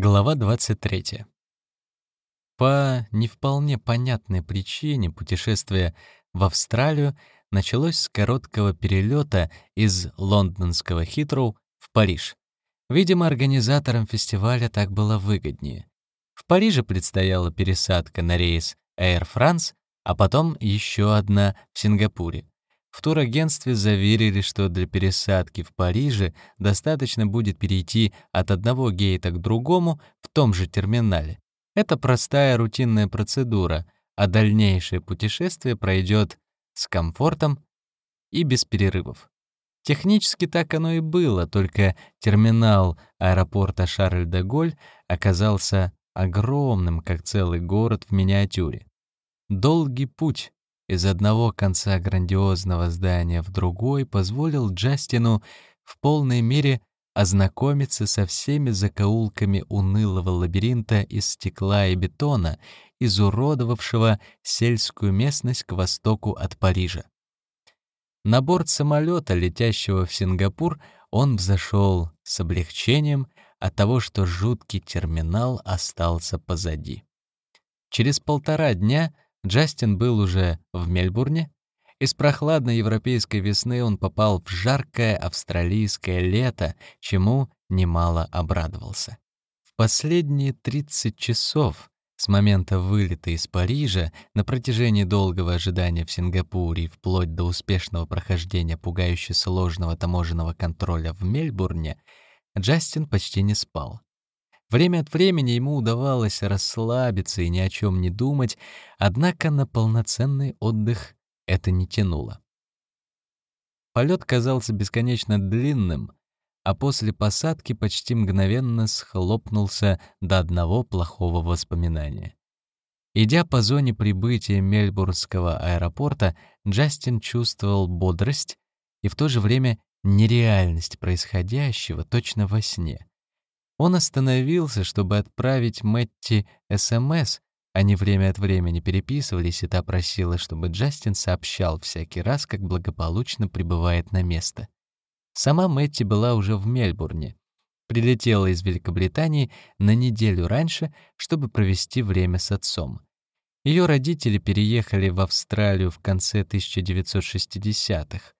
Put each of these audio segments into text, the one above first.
Глава 23. По не вполне понятной причине путешествие в Австралию началось с короткого перелета из лондонского Хитроу в Париж. Видимо, организаторам фестиваля так было выгоднее. В Париже предстояла пересадка на рейс Air France, а потом еще одна в Сингапуре. В турагентстве заверили, что для пересадки в Париже достаточно будет перейти от одного гейта к другому в том же терминале. Это простая рутинная процедура, а дальнейшее путешествие пройдет с комфортом и без перерывов. Технически так оно и было, только терминал аэропорта Шарль-де-Голь оказался огромным, как целый город в миниатюре. Долгий путь из одного конца грандиозного здания в другой позволил Джастину в полной мере ознакомиться со всеми закоулками унылого лабиринта из стекла и бетона, изуродовавшего сельскую местность к востоку от Парижа. На борт самолета, летящего в Сингапур, он взошел с облегчением от того, что жуткий терминал остался позади. Через полтора дня — Джастин был уже в Мельбурне. Из прохладной европейской весны он попал в жаркое австралийское лето, чему немало обрадовался. В последние 30 часов с момента вылета из Парижа на протяжении долгого ожидания в Сингапуре и вплоть до успешного прохождения пугающе сложного таможенного контроля в Мельбурне, Джастин почти не спал. Время от времени ему удавалось расслабиться и ни о чем не думать, однако на полноценный отдых это не тянуло. Полет казался бесконечно длинным, а после посадки почти мгновенно схлопнулся до одного плохого воспоминания. Идя по зоне прибытия Мельбурнского аэропорта, Джастин чувствовал бодрость и в то же время нереальность происходящего точно во сне. Он остановился, чтобы отправить Мэтти СМС. Они время от времени переписывались, и та просила, чтобы Джастин сообщал всякий раз, как благополучно прибывает на место. Сама Мэтти была уже в Мельбурне. Прилетела из Великобритании на неделю раньше, чтобы провести время с отцом. Ее родители переехали в Австралию в конце 1960-х.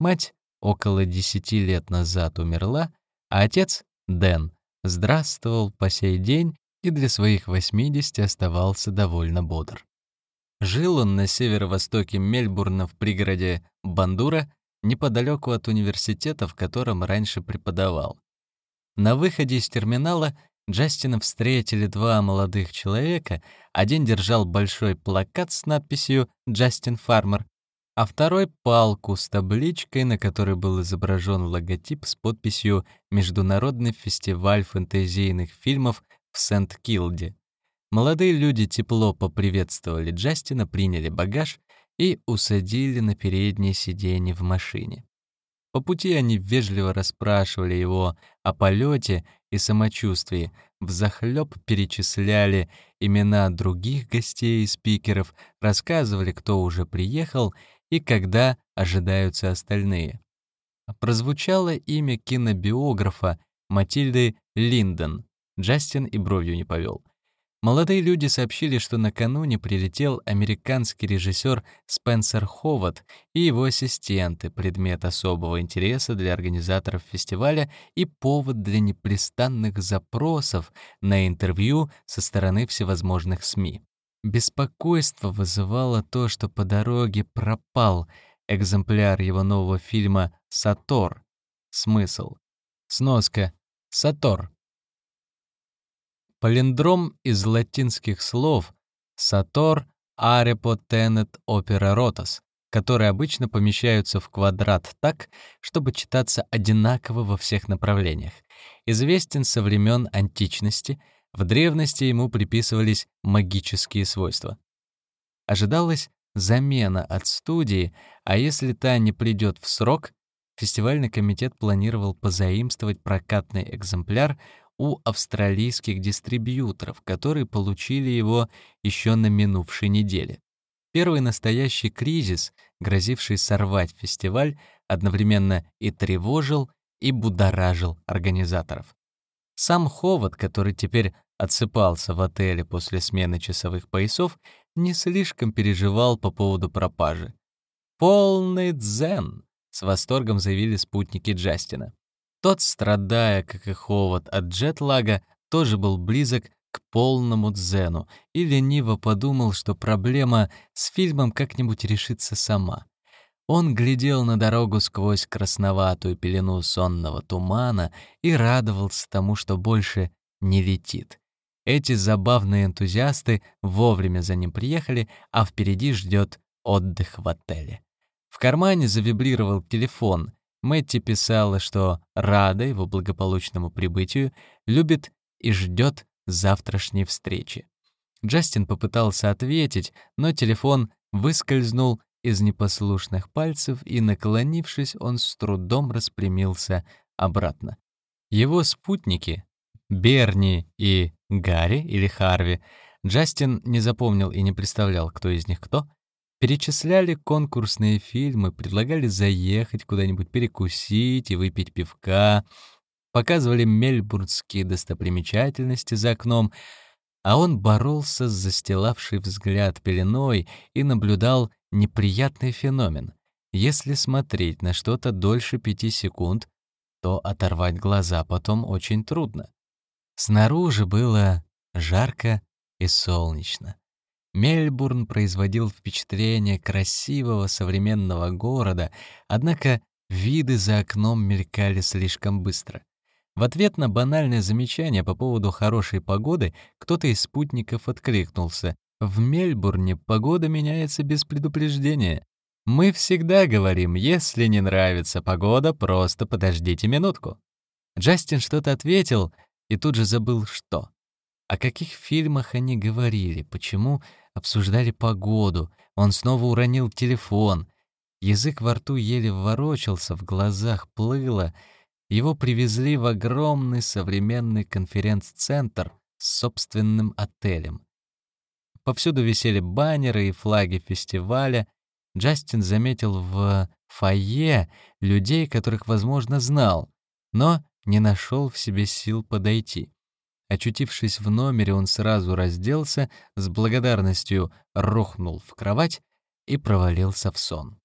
Мать около 10 лет назад умерла, а отец, Дэн, здравствовал по сей день и для своих 80 оставался довольно бодр. Жил он на северо-востоке Мельбурна в пригороде Бандура, неподалеку от университета, в котором раньше преподавал. На выходе из терминала Джастина встретили два молодых человека. Один держал большой плакат с надписью «Джастин Фармер», а второй — палку с табличкой, на которой был изображен логотип с подписью «Международный фестиваль фэнтезийных фильмов в Сент-Килде». Молодые люди тепло поприветствовали Джастина, приняли багаж и усадили на переднее сиденье в машине. По пути они вежливо расспрашивали его о полете и самочувствии, взахлёб перечисляли имена других гостей и спикеров, рассказывали, кто уже приехал, и когда ожидаются остальные. Прозвучало имя кинобиографа Матильды Линдон. Джастин и бровью не повел. Молодые люди сообщили, что накануне прилетел американский режиссер Спенсер Ховард и его ассистенты, предмет особого интереса для организаторов фестиваля и повод для непрестанных запросов на интервью со стороны всевозможных СМИ. Беспокойство вызывало то, что по дороге пропал экземпляр его нового фильма «Сатор». Смысл. Сноска. «Сатор». Палиндром из латинских слов «сатор арепо тенет опера ротас», которые обычно помещаются в квадрат так, чтобы читаться одинаково во всех направлениях. Известен со времен античности — в древности ему приписывались магические свойства. Ожидалась замена от студии, а если та не придет в срок, фестивальный комитет планировал позаимствовать прокатный экземпляр у австралийских дистрибьюторов, которые получили его еще на минувшей неделе. Первый настоящий кризис, грозивший сорвать фестиваль, одновременно и тревожил, и будоражил организаторов. Сам Ховод, который теперь отсыпался в отеле после смены часовых поясов, не слишком переживал по поводу пропажи. «Полный дзен!» — с восторгом заявили спутники Джастина. Тот, страдая, как и Ховод, от джетлага, тоже был близок к полному дзену и лениво подумал, что проблема с фильмом как-нибудь решится сама. Он глядел на дорогу сквозь красноватую пелену сонного тумана и радовался тому, что больше не летит. Эти забавные энтузиасты вовремя за ним приехали, а впереди ждет отдых в отеле. В кармане завибрировал телефон. Мэтти писала, что рада его благополучному прибытию, любит и ждет завтрашней встречи. Джастин попытался ответить, но телефон выскользнул из непослушных пальцев, и, наклонившись, он с трудом распрямился обратно. Его спутники, Берни и Гарри или Харви, Джастин не запомнил и не представлял, кто из них кто, перечисляли конкурсные фильмы, предлагали заехать куда-нибудь перекусить и выпить пивка, показывали мельбурнские достопримечательности за окном, а он боролся с застилавшей взгляд пеленой и наблюдал неприятный феномен. Если смотреть на что-то дольше пяти секунд, то оторвать глаза потом очень трудно. Снаружи было жарко и солнечно. Мельбурн производил впечатление красивого современного города, однако виды за окном мелькали слишком быстро. В ответ на банальное замечание по поводу хорошей погоды кто-то из спутников откликнулся. В Мельбурне погода меняется без предупреждения. Мы всегда говорим, если не нравится погода, просто подождите минутку. Джастин что-то ответил и тут же забыл, что. О каких фильмах они говорили, почему обсуждали погоду. Он снова уронил телефон. Язык во рту еле ворочался, в глазах плыло. Его привезли в огромный современный конференц-центр с собственным отелем. Повсюду висели баннеры и флаги фестиваля. Джастин заметил в фойе людей, которых, возможно, знал, но не нашел в себе сил подойти. Очутившись в номере, он сразу разделся, с благодарностью рухнул в кровать и провалился в сон.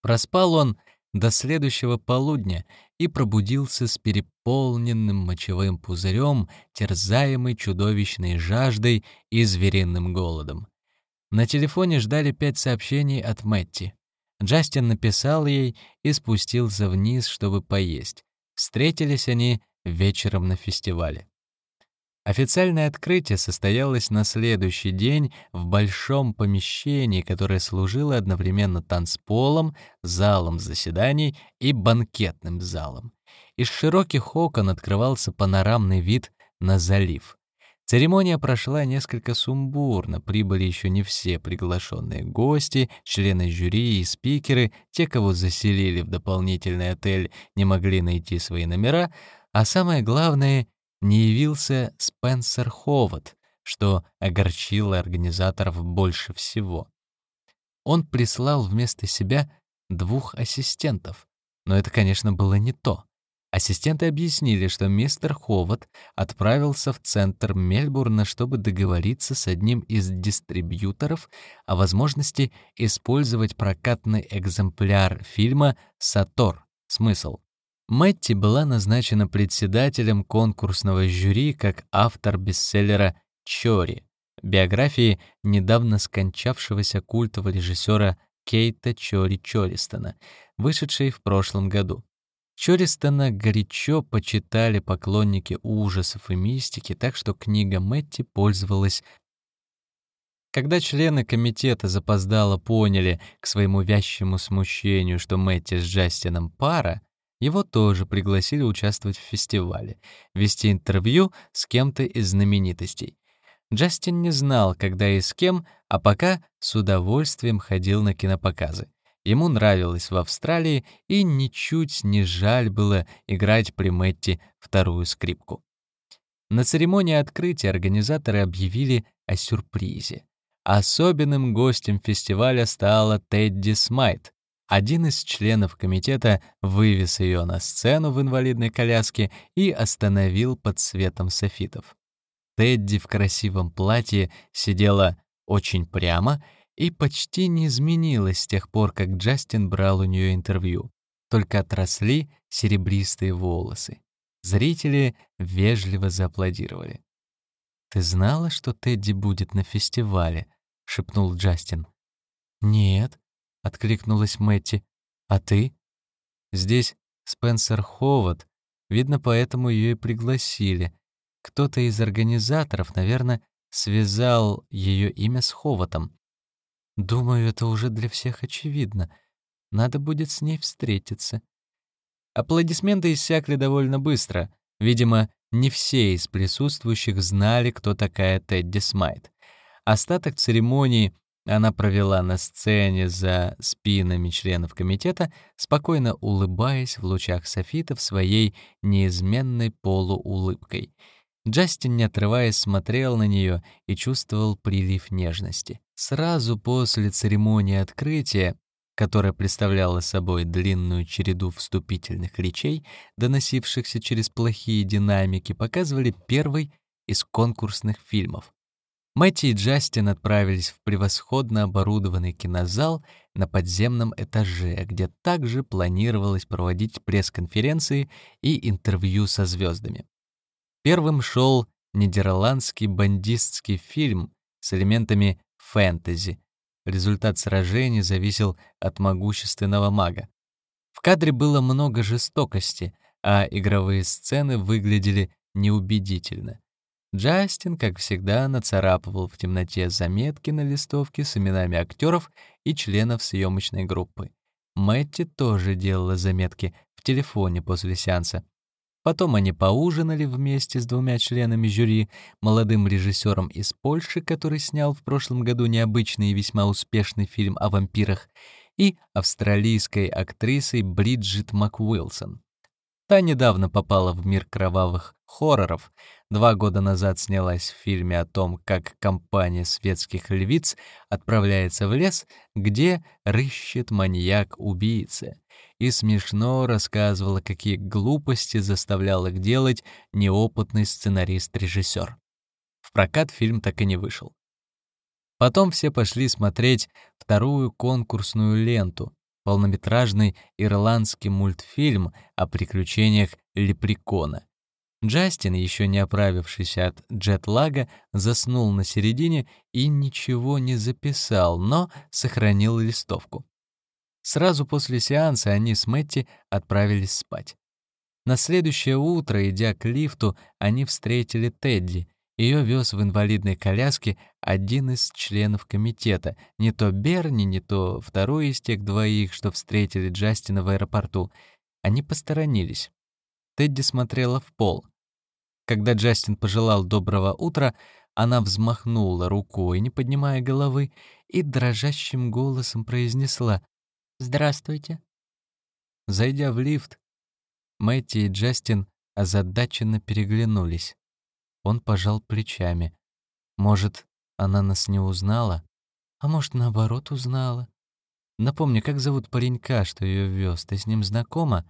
Проспал он до следующего полудня и пробудился с переполненным мочевым пузырем, терзаемый чудовищной жаждой и звериным голодом. На телефоне ждали пять сообщений от Мэтти. Джастин написал ей и спустился вниз, чтобы поесть. Встретились они вечером на фестивале. Официальное открытие состоялось на следующий день в большом помещении, которое служило одновременно танцполом, залом заседаний и банкетным залом. Из широких окон открывался панорамный вид на залив. Церемония прошла несколько сумбурно, прибыли еще не все приглашенные гости, члены жюри и спикеры, те, кого заселили в дополнительный отель, не могли найти свои номера, а самое главное — не явился Спенсер Ховард, что огорчило организаторов больше всего. Он прислал вместо себя двух ассистентов, но это, конечно, было не то. Ассистенты объяснили, что мистер Ховард отправился в центр Мельбурна, чтобы договориться с одним из дистрибьюторов о возможности использовать прокатный экземпляр фильма «Сатор. Смысл». Мэтти была назначена председателем конкурсного жюри как автор бестселлера «Чори», биографии недавно скончавшегося культового режиссера Кейта Чори Чористона, вышедшей в прошлом году. Чористона горячо почитали поклонники ужасов и мистики, так что книга Мэтти пользовалась когда члены комитета запоздало поняли к своему вязчему смущению, что Мэтти с Джастином пара, его тоже пригласили участвовать в фестивале, вести интервью с кем-то из знаменитостей. Джастин не знал, когда и с кем, а пока с удовольствием ходил на кинопоказы. Ему нравилось в Австралии, и ничуть не жаль было играть при Мэтти вторую скрипку. На церемонии открытия организаторы объявили о сюрпризе. Особенным гостем фестиваля стала Тедди Смайт, Один из членов комитета вывез ее на сцену в инвалидной коляске и остановил под светом софитов. Тедди в красивом платье сидела очень прямо и почти не изменилась с тех пор, как Джастин брал у нее интервью. Только отросли серебристые волосы. Зрители вежливо зааплодировали. «Ты знала, что Тедди будет на фестивале?» — шепнул Джастин. «Нет», — откликнулась Мэтти. «А ты?» «Здесь Спенсер Ховард. Видно, поэтому ее и пригласили. Кто-то из организаторов, наверное, связал ее имя с Ховатом. Думаю, это уже для всех очевидно. Надо будет с ней встретиться». Аплодисменты иссякли довольно быстро. Видимо, не все из присутствующих знали, кто такая Тедди Смайт. Остаток церемонии она провела на сцене за спинами членов комитета, спокойно улыбаясь в лучах софитов своей неизменной полуулыбкой. Джастин, не отрываясь, смотрел на нее и чувствовал прилив нежности. Сразу после церемонии открытия, которая представляла собой длинную череду вступительных речей, доносившихся через плохие динамики, показывали первый из конкурсных фильмов. Мэтти и Джастин отправились в превосходно оборудованный кинозал на подземном этаже, где также планировалось проводить пресс-конференции и интервью со звездами. Первым шел нидерландский бандитский фильм с элементами фэнтези. Результат сражений зависел от могущественного мага. В кадре было много жестокости, а игровые сцены выглядели неубедительно. Джастин, как всегда, нацарапывал в темноте заметки на листовке с именами актеров и членов съемочной группы. Мэтти тоже делала заметки в телефоне после сеанса. Потом они поужинали вместе с двумя членами жюри, молодым режиссером из Польши, который снял в прошлом году необычный и весьма успешный фильм о вампирах, и австралийской актрисой Бриджит МакУилсон. Та недавно попала в мир кровавых хорроров, два года назад снялась в фильме о том, как компания светских львиц отправляется в лес, где рыщет маньяк-убийца, и смешно рассказывала, какие глупости заставлял их делать неопытный сценарист-режиссер. В прокат фильм так и не вышел. Потом все пошли смотреть вторую конкурсную ленту, полнометражный ирландский мультфильм о приключениях лепрекона. Джастин, еще не оправившийся от джетлага, заснул на середине и ничего не записал, но сохранил листовку. Сразу после сеанса они с Мэтти отправились спать. На следующее утро, идя к лифту, они встретили Тедди. Ее вез в инвалидной коляске один из членов комитета, не то Берни, не то второй из тех двоих, что встретили Джастина в аэропорту. Они посторонились. Тедди смотрела в пол. Когда Джастин пожелал доброго утра, она взмахнула рукой, не поднимая головы, и дрожащим голосом произнесла «Здравствуйте». Зайдя в лифт, Мэтти и Джастин озадаченно переглянулись. Он пожал плечами. Может, она нас не узнала? А может, наоборот, узнала? Напомни, как зовут паренька, что ее вез? Ты с ним знакома?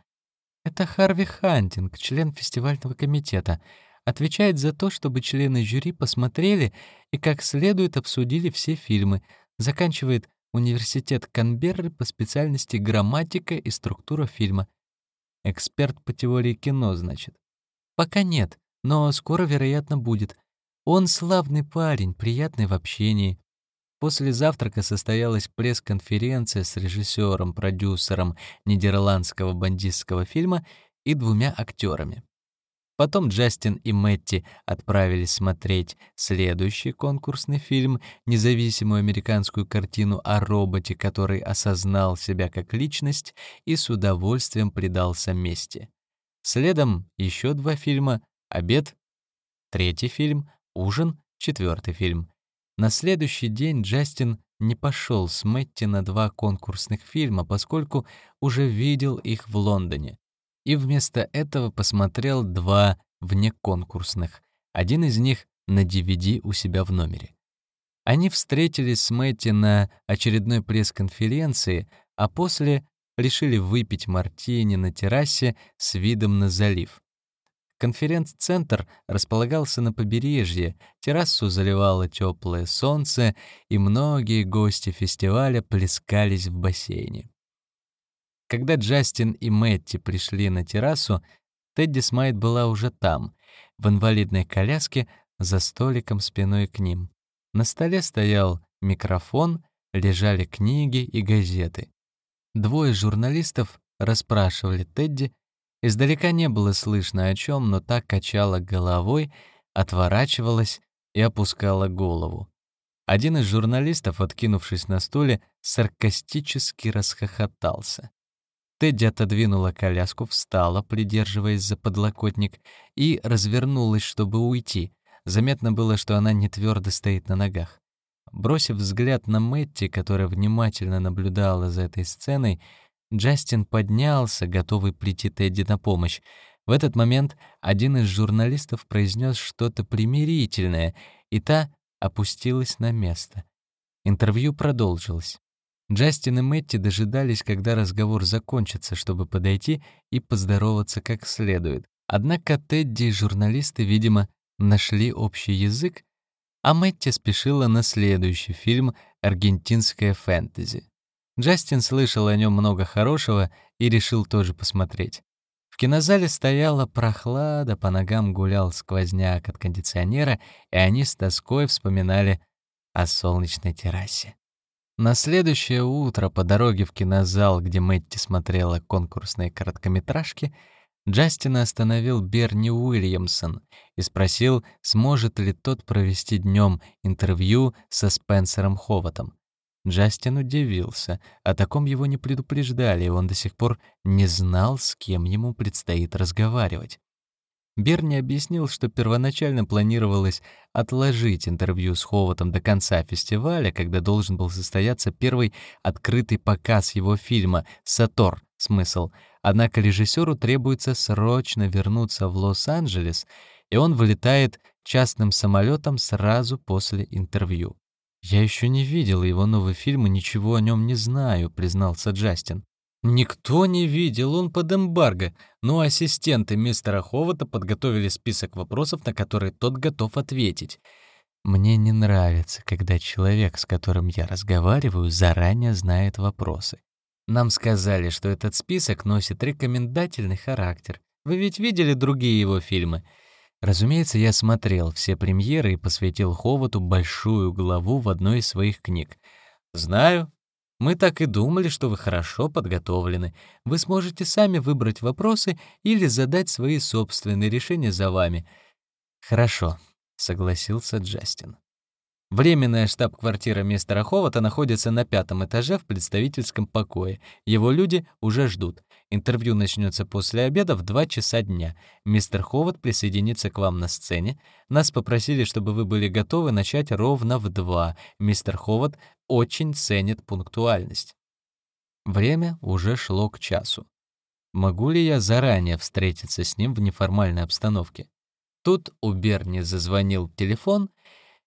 Это Харви Хантинг, член фестивального комитета. Отвечает за то, чтобы члены жюри посмотрели и как следует обсудили все фильмы. Заканчивает университет Канберры по специальности грамматика и структура фильма. Эксперт по теории кино, значит. Пока нет, но скоро, вероятно, будет. Он славный парень, приятный в общении. После завтрака состоялась пресс-конференция с режиссером, продюсером нидерландского бандитского фильма и двумя актерами. Потом Джастин и Мэтти отправились смотреть следующий конкурсный фильм, независимую американскую картину о роботе, который осознал себя как личность и с удовольствием предался мести. Следом еще два фильма «Обед», третий фильм, «Ужин», четвертый фильм. На следующий день Джастин не пошел с Мэтти на два конкурсных фильма, поскольку уже видел их в Лондоне. И вместо этого посмотрел два внеконкурсных. Один из них на DVD у себя в номере. Они встретились с Мэтти на очередной пресс-конференции, а после решили выпить мартини на террасе с видом на залив. Конференц-центр располагался на побережье, террасу заливало теплое солнце, и многие гости фестиваля плескались в бассейне. Когда Джастин и Мэтти пришли на террасу, Тедди Смайт была уже там, в инвалидной коляске, за столиком спиной к ним. На столе стоял микрофон, лежали книги и газеты. Двое журналистов расспрашивали Тедди, Издалека не было слышно о чем, но так качала головой, отворачивалась и опускала голову. Один из журналистов, откинувшись на стуле, саркастически расхохотался. Тедди отодвинула коляску, встала, придерживаясь за подлокотник, и развернулась, чтобы уйти. Заметно было, что она не твердо стоит на ногах. Бросив взгляд на Мэтти, которая внимательно наблюдала за этой сценой, Джастин поднялся, готовый прийти Тедди на помощь. В этот момент один из журналистов произнес что-то примирительное, и та опустилась на место. Интервью продолжилось. Джастин и Мэтти дожидались, когда разговор закончится, чтобы подойти и поздороваться как следует. Однако Тедди и журналисты, видимо, нашли общий язык, а Мэтти спешила на следующий фильм «Аргентинская фэнтези». Джастин слышал о нем много хорошего и решил тоже посмотреть. В кинозале стояла прохлада, по ногам гулял сквозняк от кондиционера, и они с тоской вспоминали о солнечной террасе. На следующее утро по дороге в кинозал, где Мэтти смотрела конкурсные короткометражки, Джастина остановил Берни Уильямсон и спросил, сможет ли тот провести днем интервью со Спенсером Ховатом. Джастин удивился. О таком его не предупреждали, и он до сих пор не знал, с кем ему предстоит разговаривать. Берни объяснил, что первоначально планировалось отложить интервью с Ховатом до конца фестиваля, когда должен был состояться первый открытый показ его фильма «Сатор. Смысл». Однако режиссеру требуется срочно вернуться в Лос-Анджелес, и он вылетает частным самолетом сразу после интервью. «Я еще не видел его новый фильм и ничего о нем не знаю», — признался Джастин. «Никто не видел, он под эмбарго, но ассистенты мистера Ховата подготовили список вопросов, на которые тот готов ответить. Мне не нравится, когда человек, с которым я разговариваю, заранее знает вопросы. Нам сказали, что этот список носит рекомендательный характер. Вы ведь видели другие его фильмы?» Разумеется, я смотрел все премьеры и посвятил Ховату большую главу в одной из своих книг. «Знаю. Мы так и думали, что вы хорошо подготовлены. Вы сможете сами выбрать вопросы или задать свои собственные решения за вами». «Хорошо», — согласился Джастин. Временная штаб-квартира мистера Ховата находится на пятом этаже в представительском покое. Его люди уже ждут. Интервью начнется после обеда в 2 часа дня. Мистер Ховат присоединится к вам на сцене. Нас попросили, чтобы вы были готовы начать ровно в 2. Мистер Ховат очень ценит пунктуальность. Время уже шло к часу. Могу ли я заранее встретиться с ним в неформальной обстановке? Тут у Берни зазвонил телефон —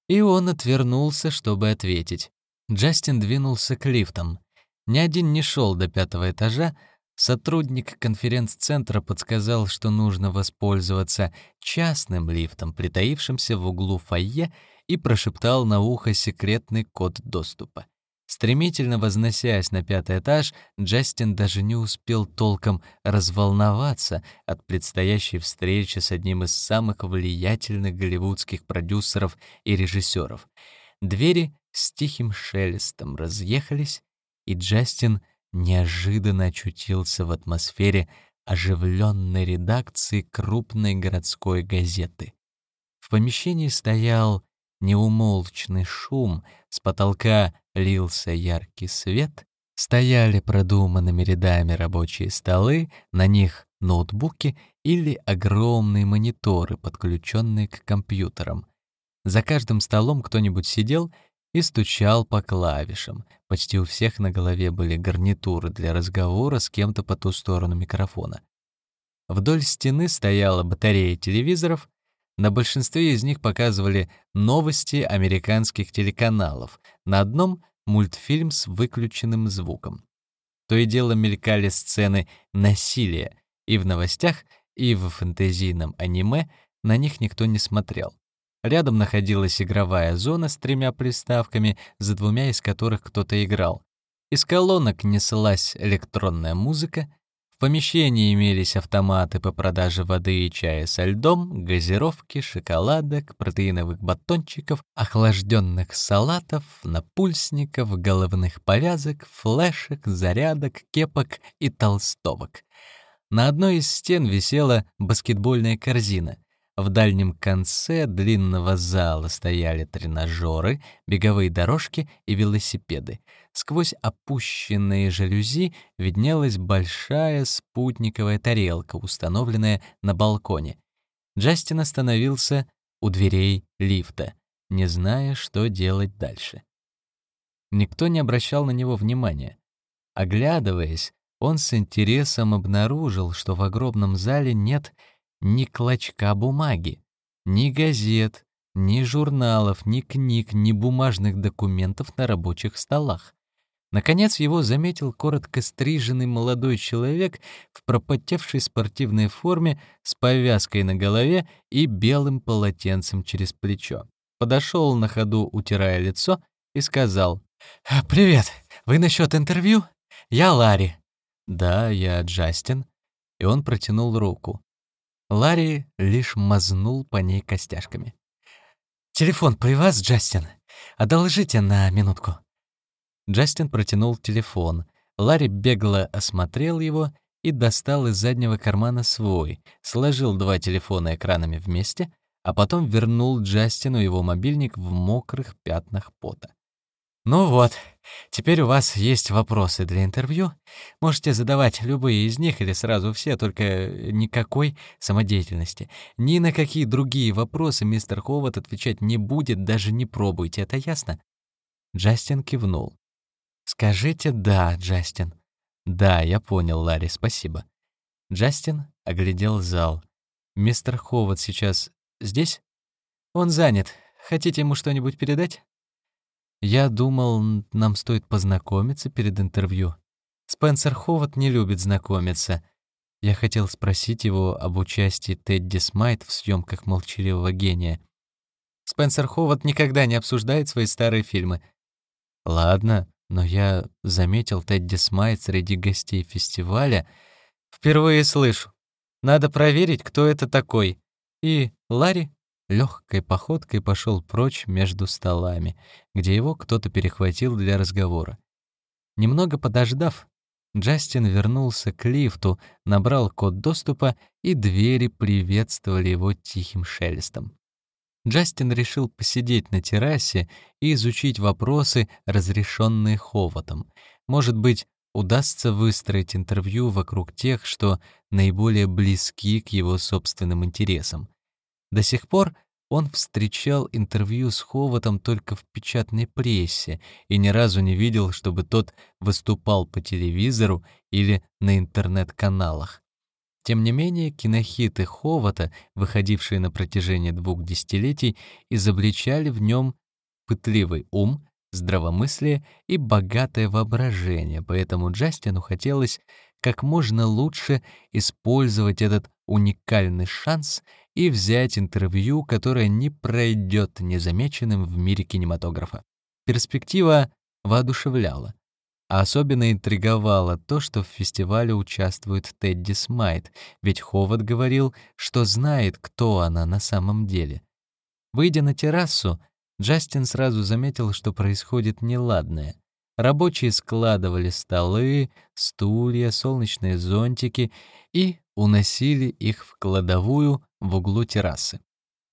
и он отвернулся, чтобы ответить. Джастин двинулся к лифтам. Ни один не шел до пятого этажа. Сотрудник конференц-центра подсказал, что нужно воспользоваться частным лифтом, притаившимся в углу фойе, и прошептал на ухо секретный код доступа. Стремительно возносясь на пятый этаж, Джастин даже не успел толком разволноваться от предстоящей встречи с одним из самых влиятельных голливудских продюсеров и режиссеров. Двери с тихим шелестом разъехались, и Джастин неожиданно очутился в атмосфере оживленной редакции крупной городской газеты. В помещении стоял неумолчный шум, с потолка лился яркий свет, стояли продуманными рядами рабочие столы, на них ноутбуки или огромные мониторы, подключенные к компьютерам. За каждым столом кто-нибудь сидел и стучал по клавишам. Почти у всех на голове были гарнитуры для разговора с кем-то по ту сторону микрофона. Вдоль стены стояла батарея телевизоров, на большинстве из них показывали новости американских телеканалов, на одном — мультфильм с выключенным звуком. То и дело мелькали сцены насилия, и в новостях, и в фэнтезийном аниме на них никто не смотрел. Рядом находилась игровая зона с тремя приставками, за двумя из которых кто-то играл. Из колонок неслась электронная музыка, в помещении имелись автоматы по продаже воды и чая со льдом, газировки, шоколадок, протеиновых батончиков, охлажденных салатов, напульсников, головных повязок, флешек, зарядок, кепок и толстовок. На одной из стен висела баскетбольная корзина. В дальнем конце длинного зала стояли тренажеры, беговые дорожки и велосипеды. Сквозь опущенные жалюзи виднелась большая спутниковая тарелка, установленная на балконе. Джастин остановился у дверей лифта, не зная, что делать дальше. Никто не обращал на него внимания. Оглядываясь, он с интересом обнаружил, что в огромном зале нет ни клочка бумаги, ни газет, ни журналов, ни книг, ни бумажных документов на рабочих столах. Наконец его заметил коротко стриженный молодой человек в пропотевшей спортивной форме с повязкой на голове и белым полотенцем через плечо. Подошел на ходу, утирая лицо, и сказал, «Привет, вы насчет интервью? Я Ларри». «Да, я Джастин». И он протянул руку. Ларри лишь мазнул по ней костяшками. «Телефон при вас, Джастин? Одолжите на минутку». Джастин протянул телефон. Ларри бегло осмотрел его и достал из заднего кармана свой, сложил два телефона экранами вместе, а потом вернул Джастину его мобильник в мокрых пятнах пота. «Ну вот, теперь у вас есть вопросы для интервью. Можете задавать любые из них или сразу все, только никакой самодеятельности. Ни на какие другие вопросы мистер Ховард отвечать не будет, даже не пробуйте, это ясно?» Джастин кивнул. «Скажите «да», Джастин». «Да, я понял, Ларри, спасибо». Джастин оглядел зал. «Мистер Ховард сейчас здесь?» «Он занят. Хотите ему что-нибудь передать?» Я думал, нам стоит познакомиться перед интервью. Спенсер Ховард не любит знакомиться. Я хотел спросить его об участии Тедди Смайт в съемках «Молчаливого гения». Спенсер Ховард никогда не обсуждает свои старые фильмы. Ладно, но я заметил Тедди Смайт среди гостей фестиваля. Впервые слышу. Надо проверить, кто это такой. И Ларри легкой походкой пошел прочь между столами, где его кто-то перехватил для разговора. Немного подождав, Джастин вернулся к лифту, набрал код доступа, и двери приветствовали его тихим шелестом. Джастин решил посидеть на террасе и изучить вопросы, разрешенные Ховатом. Может быть, удастся выстроить интервью вокруг тех, что наиболее близки к его собственным интересам. До сих пор он встречал интервью с Ховатом только в печатной прессе и ни разу не видел, чтобы тот выступал по телевизору или на интернет-каналах. Тем не менее, кинохиты Ховата, выходившие на протяжении двух десятилетий, изобличали в нем пытливый ум, здравомыслие и богатое воображение, поэтому Джастину хотелось как можно лучше использовать этот уникальный шанс и взять интервью, которое не пройдет незамеченным в мире кинематографа. Перспектива воодушевляла. А особенно интриговало то, что в фестивале участвует Тедди Смайт, ведь Ховард говорил, что знает, кто она на самом деле. Выйдя на террасу, Джастин сразу заметил, что происходит неладное. Рабочие складывали столы, стулья, солнечные зонтики и уносили их в кладовую в углу террасы.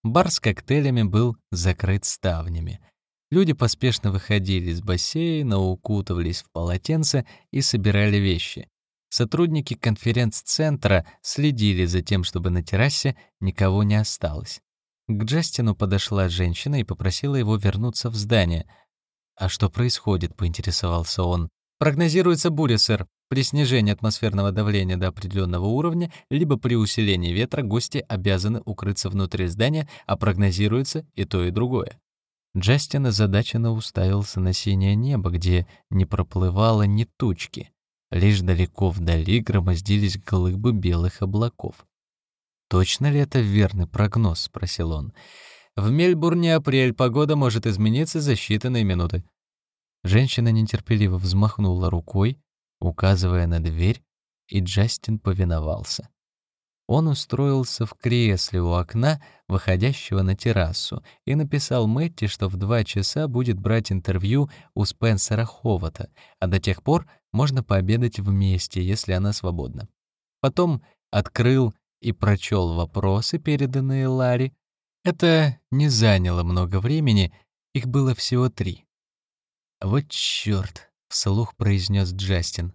Бар с коктейлями был закрыт ставнями. Люди поспешно выходили из бассейна, укутывались в полотенце и собирали вещи. Сотрудники конференц-центра следили за тем, чтобы на террасе никого не осталось. К Джастину подошла женщина и попросила его вернуться в здание. «А что происходит?» — поинтересовался он. «Прогнозируется буря, сэр. При снижении атмосферного давления до определенного уровня, либо при усилении ветра гости обязаны укрыться внутри здания, а прогнозируется и то, и другое. Джастин озадаченно уставился на синее небо, где не проплывало ни тучки. Лишь далеко вдали громоздились глыбы белых облаков. «Точно ли это верный прогноз?» — спросил он. «В Мельбурне апрель, погода может измениться за считанные минуты». Женщина нетерпеливо взмахнула рукой, указывая на дверь, и Джастин повиновался. Он устроился в кресле у окна, выходящего на террасу, и написал Мэтти, что в два часа будет брать интервью у Спенсера Ховата, а до тех пор можно пообедать вместе, если она свободна. Потом открыл и прочел вопросы, переданные Ларри. Это не заняло много времени, их было всего три. «Вот чёрт!» — вслух произнес Джастин.